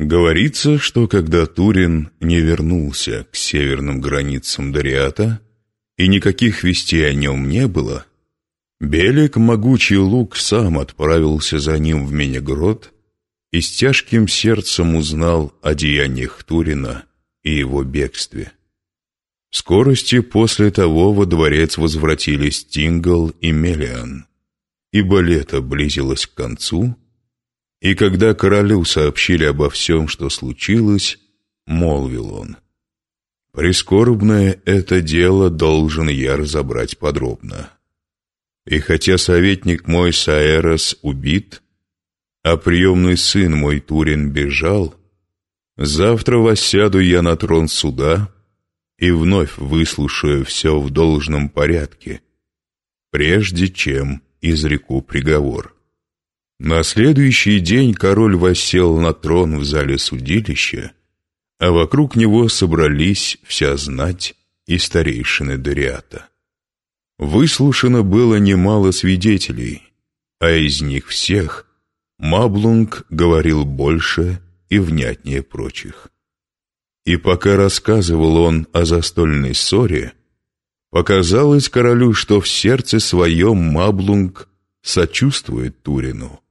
Говорится, что когда Турин не вернулся к северным границам Дариата, и никаких вестей о нем не было, Белик могучий лук сам отправился за ним в Менегрод и с тяжким сердцем узнал о деяниях Турина и его бегстве. Скорости после того во дворец возвратились Тингл и Мелиан, ибо лето близилось к концу, и когда королю сообщили обо всем, что случилось, молвил он, «Прискорбное это дело должен я разобрать подробно. И хотя советник мой Саэрос убит, а приемный сын мой Турин бежал, завтра воссяду я на трон суда и вновь выслушаю все в должном порядке, прежде чем изреку приговор. На следующий день король воссел на трон в зале судилища, а вокруг него собрались вся знать и старейшины Дориата. Выслушано было немало свидетелей, а из них всех Маблунг говорил больше и внятнее прочих. И пока рассказывал он о застольной ссоре, показалось королю, что в сердце своем Маблунг сочувствует Турину.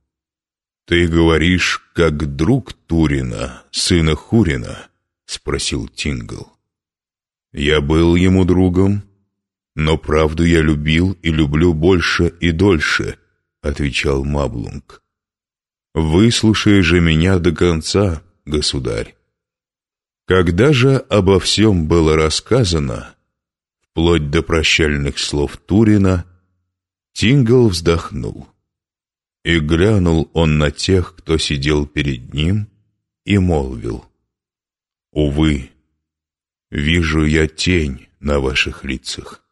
«Ты говоришь, как друг Турина, сына Хурина?» — спросил Тингл. «Я был ему другом, но правду я любил и люблю больше и дольше», — отвечал Маблунг. «Выслушай же меня до конца, государь. Когда же обо всем было рассказано, вплоть до прощальных слов Турина, Тингл вздохнул. И глянул он на тех, кто сидел перед ним, и молвил. «Увы, вижу я тень на ваших лицах.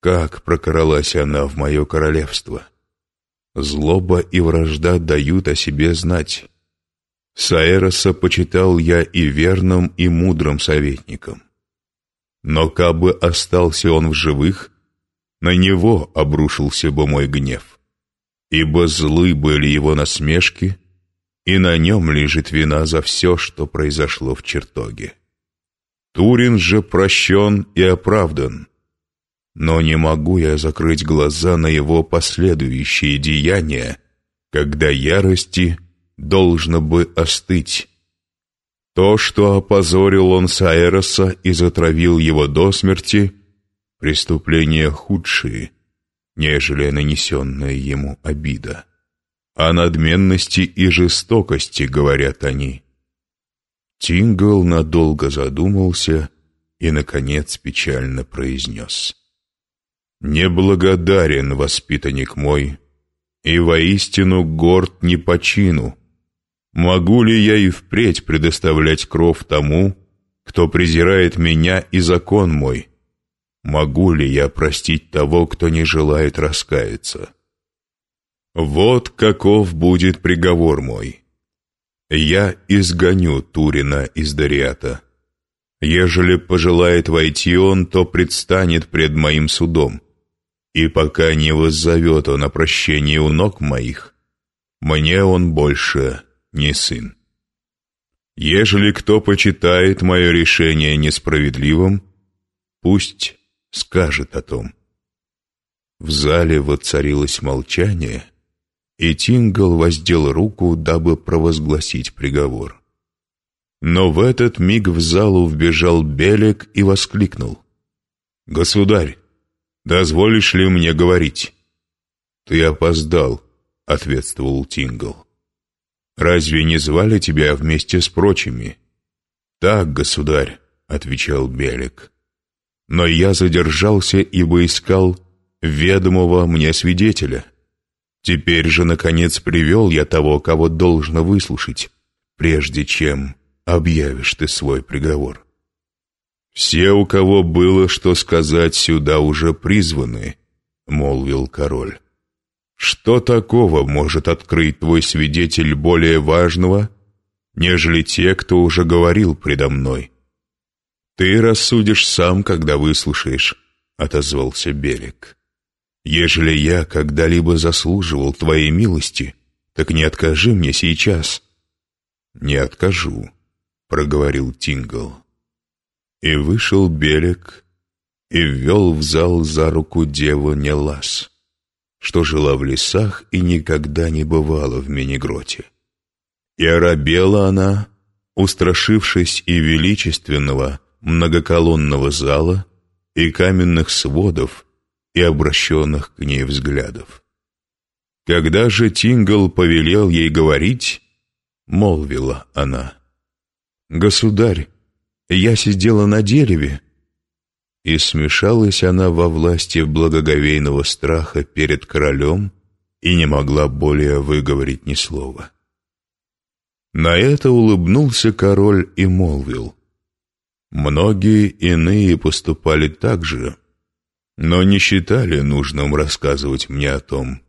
Как прокралась она в мое королевство? Злоба и вражда дают о себе знать. Саэроса почитал я и верным, и мудрым советником. Но кабы остался он в живых, на него обрушился бы мой гнев. Ибо злы были его насмешки, и на нем лежит вина за все, что произошло в чертоге. Турин же прощен и оправдан, но не могу я закрыть глаза на его последующие деяния, когда ярости должно бы остыть. То, что опозорил он Саэроса и затравил его до смерти, преступления худшие, нежели нанесенная ему обида. О надменности и жестокости говорят они. Тингл надолго задумался и, наконец, печально произнес — Неблагодарен воспитанник мой, и воистину горд не по чину. Могу ли я и впредь предоставлять кров тому, кто презирает меня и закон мой? Могу ли я простить того, кто не желает раскаяться? Вот каков будет приговор мой. Я изгоню Турина из Дариата. Ежели пожелает войти он, то предстанет пред моим судом. И пока не воззовет он о прощении у ног моих, мне он больше не сын. Ежели кто почитает мое решение несправедливым, пусть скажет о том. В зале воцарилось молчание, и Тингл воздел руку, дабы провозгласить приговор. Но в этот миг в залу вбежал Белек и воскликнул. «Государь, Дозволишь ли мне говорить?» «Ты опоздал», — ответствовал Тингл. «Разве не звали тебя вместе с прочими?» «Так, государь», — отвечал Белик. «Но я задержался, ибо искал ведомого мне свидетеля. Теперь же, наконец, привел я того, кого должно выслушать, прежде чем объявишь ты свой приговор». «Все, у кого было что сказать, сюда уже призваны», — молвил король. «Что такого может открыть твой свидетель более важного, нежели те, кто уже говорил предо мной?» «Ты рассудишь сам, когда выслушаешь», — отозвался Берег. «Ежели я когда-либо заслуживал твоей милости, так не откажи мне сейчас». не откажу», — проговорил Тингл. И вышел Белек и ввел в зал за руку деву Нелас, что жила в лесах и никогда не бывала в Минигроте. И оробела она, устрашившись и величественного многоколонного зала, и каменных сводов, и обращенных к ней взглядов. Когда же Тингл повелел ей говорить, молвила она, «Государь, я сидела на дереве, и смешалась она во власти благоговейного страха перед королем и не могла более выговорить ни слова. На это улыбнулся король и молвил, «Многие иные поступали так же, но не считали нужным рассказывать мне о том».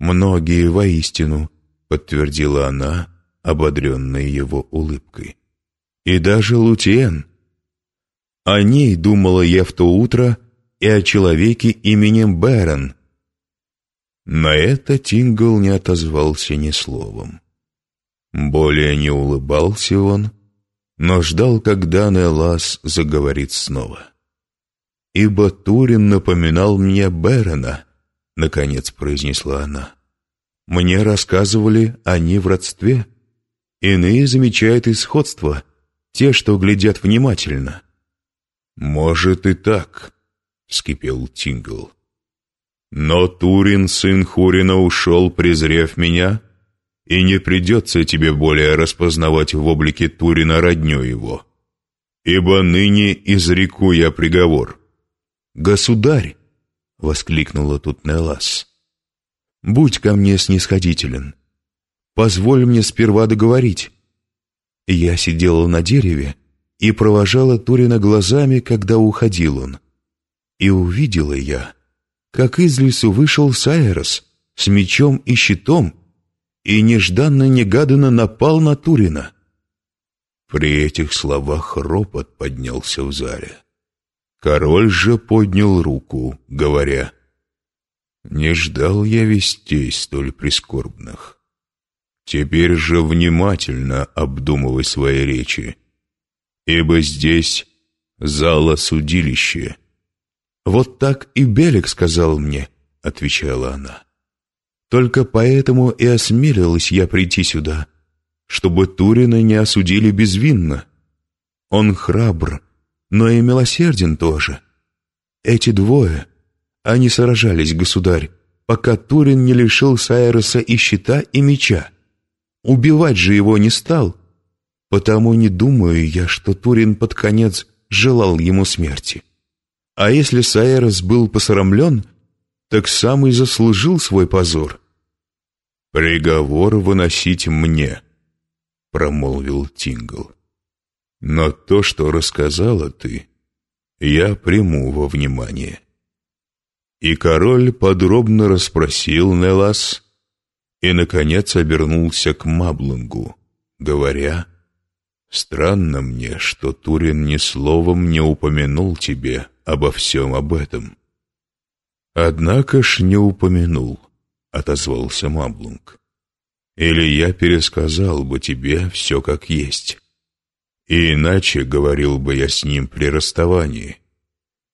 «Многие воистину», — подтвердила она, ободренная его улыбкой. «И даже Лутиен». О ней думала я в то утро и о человеке именем Бэрон. На это Тингл не отозвался ни словом. Более не улыбался он, но ждал, когда Нелас заговорит снова. «Ибо Турин напоминал мне Бэрона», — наконец произнесла она. «Мне рассказывали они в родстве. Иные замечают исходство, те, что глядят внимательно». «Может и так», — вскипел Тингл. «Но Турин, сын Хурина, ушел, презрев меня, и не придется тебе более распознавать в облике Турина родню его, ибо ныне изреку я приговор». «Государь!» — воскликнула тут Нелас. «Будь ко мне снисходителен. Позволь мне сперва договорить. Я сидела на дереве, — и провожала Турина глазами, когда уходил он. И увидела я, как из лесу вышел Сайрос с мечом и щитом и нежданно-негаданно напал на Турина. При этих словах ропот поднялся в зале. Король же поднял руку, говоря, «Не ждал я вестей столь прискорбных. Теперь же внимательно обдумывай свои речи, ибо здесь зала судилище. «Вот так и Белик сказал мне», — отвечала она. «Только поэтому и осмелилась я прийти сюда, чтобы Турина не осудили безвинно. Он храбр, но и милосерден тоже. Эти двое, они сражались, государь, пока Турин не лишил Сайроса и щита, и меча. Убивать же его не стал, Потому не думаю я, что Турин под конец желал ему смерти. А если Саэрос был посрамлен, так сам и заслужил свой позор. «Приговор выносить мне», — промолвил Тингл. «Но то, что рассказала ты, я приму во внимание». И король подробно расспросил Нелас и, наконец, обернулся к Маблингу, говоря — Странно мне, что Турин ни словом не упомянул тебе обо всем об этом. Однако ж не упомянул, отозвался Маблунг. Или я пересказал бы тебе все как есть. И иначе говорил бы я с ним при расставании.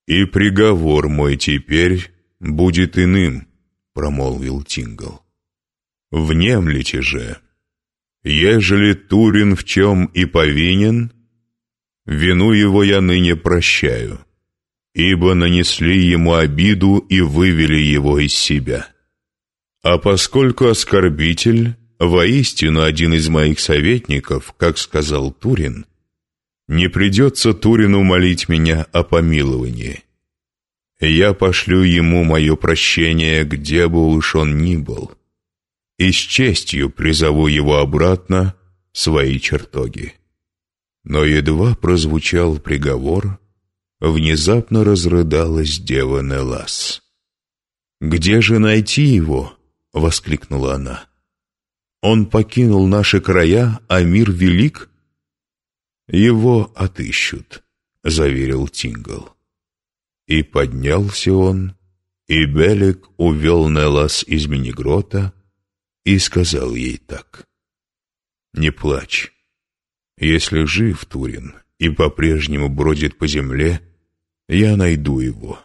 И приговор мой теперь будет иным, промолвил Тингл. Внемлите же, Ежели Турин в чем и повинен, вину его я ныне прощаю, ибо нанесли ему обиду и вывели его из себя. А поскольку оскорбитель, воистину один из моих советников, как сказал Турин, не придется Турину молить меня о помиловании. Я пошлю ему мое прощение, где бы уж он ни был» и с честью призову его обратно в свои чертоги. Но едва прозвучал приговор, внезапно разрыдалась дева Нелас. «Где же найти его?» — воскликнула она. «Он покинул наши края, а мир велик?» «Его отыщут», — заверил Тингл. И поднялся он, и Белик увел Нелас из Минигрота, и сказал ей так. не плачь. Если жив Турин и по-прежнему бродит по земле, я найду его.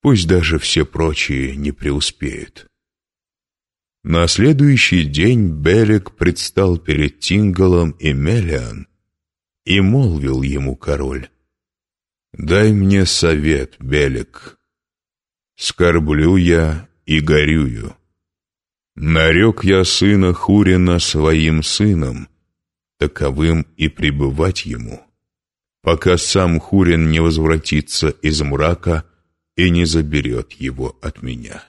Пусть даже все прочие не преуспеют. На следующий день Белик предстал перед Тингалом и Мелиан и молвил ему король. «Дай мне совет, Белик. Скорблю я и горюю. Нарек я сына Хурина своим сыном, таковым и пребывать ему, пока сам Хурин не возвратится из мрака и не заберет его от меня».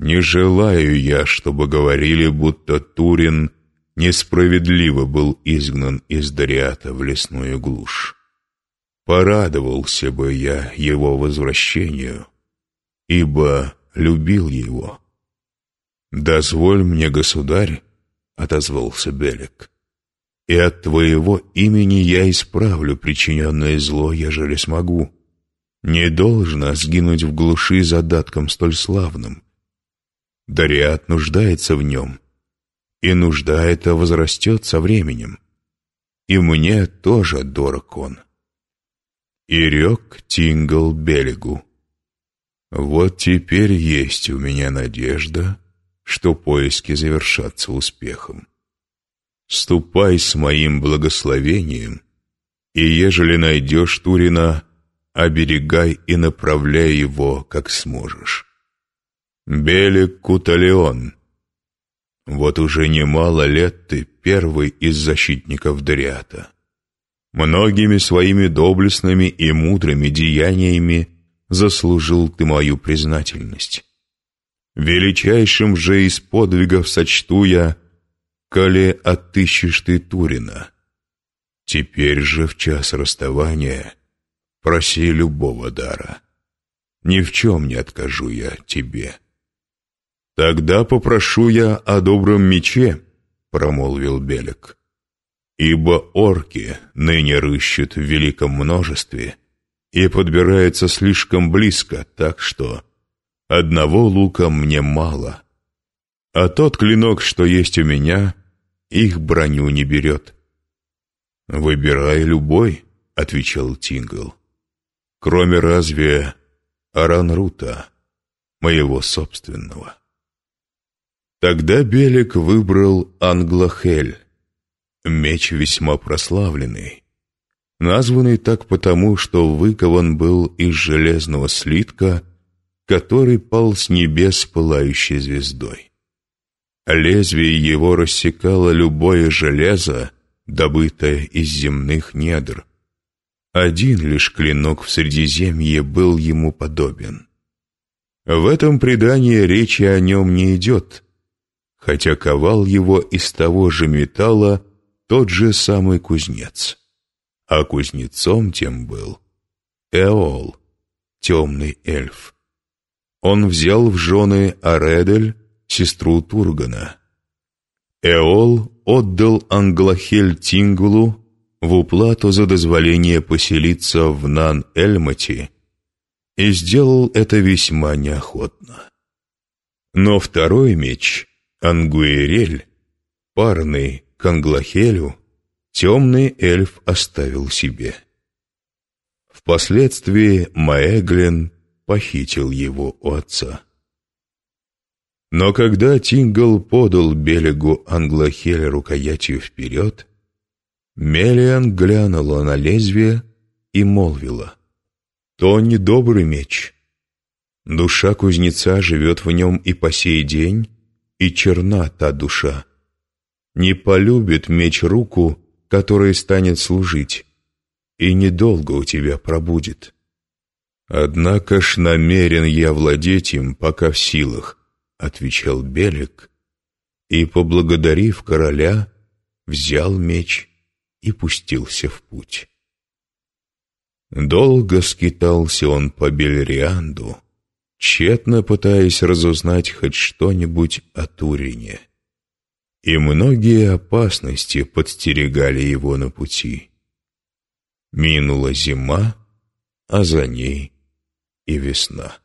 Не желаю я, чтобы говорили, будто Турин несправедливо был изгнан из Дариата в лесную глушь. Порадовался бы я его возвращению, ибо любил его. «Дозволь мне, государь», — отозвался Белек, «и от твоего имени я исправлю причиненное зло, ежели смогу. Не должно сгинуть в глуши задатком столь славным» Дариат нуждается в нем, и нужда эта возрастет со временем. И мне тоже дорог он. И рек Тингл берегу. Вот теперь есть у меня надежда, что поиски завершатся успехом. Ступай с моим благословением, и ежели найдешь Турина, оберегай и направляй его, как сможешь. Белик Куталеон. Вот уже немало лет ты первый из защитников Дариата. Многими своими доблестными и мудрыми деяниями заслужил ты мою признательность. Величайшим же из подвигов сочту я, коли отыщешь ты Турина. Теперь же в час расставания проси любого дара. Ни в чем не откажу я тебе». «Тогда попрошу я о добром мече», — промолвил Белек. «Ибо орки ныне рыщут в великом множестве и подбираются слишком близко, так что одного лука мне мало, а тот клинок, что есть у меня, их броню не берет». «Выбирай любой», — отвечал Тингл, «кроме разве Аранрута, моего собственного». Тогда Белик выбрал Англохель, меч весьма прославленный, названный так потому, что выкован был из железного слитка, который пал с небес пылающей звездой. Лезвие его рассекало любое железо, добытое из земных недр. Один лишь клинок в Средиземье был ему подобен. В этом предании речи о нем не идет — хотя ковал его из того же металла тот же самый кузнец. А кузнецом тем был Эол, темный эльф. Он взял в жены Аредель, сестру Тургана. Эол отдал Англохель Тингулу в уплату за дозволение поселиться в Нан-Эльмати и сделал это весьма неохотно. Но второй меч Ангуэрель, парный к Англохелю, темный эльф оставил себе. Впоследствии Маэглин похитил его отца. Но когда Тингл подал Белегу Англохеля рукоятью вперед, Мелиан глянула на лезвие и молвила, «То недобрый меч. Душа кузнеца живет в нем и по сей день, и черна та душа. Не полюбит меч руку, которой станет служить, и недолго у тебя пробудет. Однако ж намерен я владеть им, пока в силах, отвечал Белик, и, поблагодарив короля, взял меч и пустился в путь. Долго скитался он по Бельрианду, тщетно пытаясь разузнать хоть что-нибудь о Турине. И многие опасности подстерегали его на пути. Минула зима, а за ней и весна.